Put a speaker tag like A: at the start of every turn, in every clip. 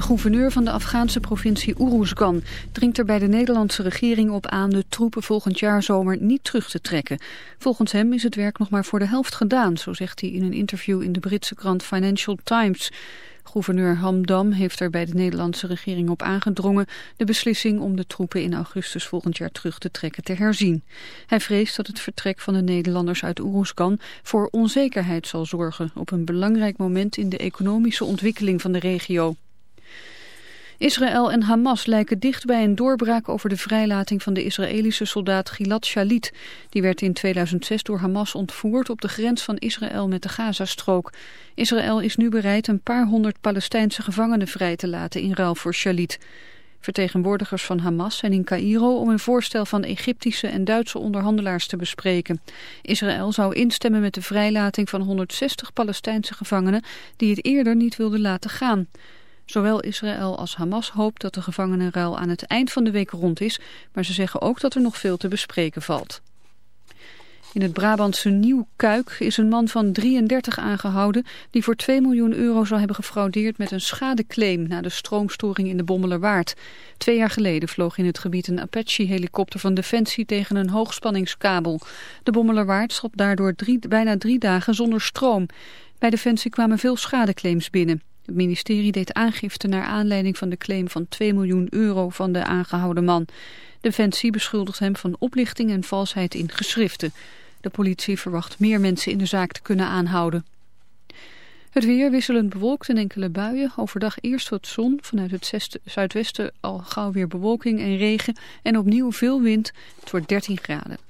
A: De gouverneur van de Afghaanse provincie Uruzgan dringt er bij de Nederlandse regering op aan de troepen volgend jaar zomer niet terug te trekken. Volgens hem is het werk nog maar voor de helft gedaan, zo zegt hij in een interview in de Britse krant Financial Times. Gouverneur Hamdam heeft er bij de Nederlandse regering op aangedrongen de beslissing om de troepen in augustus volgend jaar terug te trekken te herzien. Hij vreest dat het vertrek van de Nederlanders uit Oeruzkan voor onzekerheid zal zorgen op een belangrijk moment in de economische ontwikkeling van de regio. Israël en Hamas lijken dicht bij een doorbraak over de vrijlating van de Israëlische soldaat Gilad Shalit. Die werd in 2006 door Hamas ontvoerd op de grens van Israël met de Gazastrook. Israël is nu bereid een paar honderd Palestijnse gevangenen vrij te laten in ruil voor Shalit. Vertegenwoordigers van Hamas zijn in Cairo om een voorstel van Egyptische en Duitse onderhandelaars te bespreken. Israël zou instemmen met de vrijlating van 160 Palestijnse gevangenen die het eerder niet wilden laten gaan. Zowel Israël als Hamas hoopt dat de gevangenenruil aan het eind van de week rond is, maar ze zeggen ook dat er nog veel te bespreken valt. In het Brabantse Nieuwkuik is een man van 33 aangehouden die voor 2 miljoen euro zou hebben gefraudeerd met een schadeclaim na de stroomstoring in de Bommelerwaard. Twee jaar geleden vloog in het gebied een Apache-helikopter van Defensie tegen een hoogspanningskabel. De Bommelerwaard zat daardoor bijna drie dagen zonder stroom. Bij Defensie kwamen veel schadeclaims binnen. Het ministerie deed aangifte naar aanleiding van de claim van 2 miljoen euro van de aangehouden man. Defensie beschuldigt hem van oplichting en valsheid in geschriften. De politie verwacht meer mensen in de zaak te kunnen aanhouden. Het weer wisselend bewolkt en enkele buien. Overdag eerst wat zon, vanuit het zuidwesten al gauw weer bewolking en regen. En opnieuw veel wind. Het wordt 13 graden.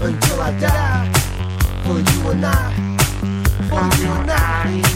B: until I die. For you and I, for you and I.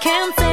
C: can't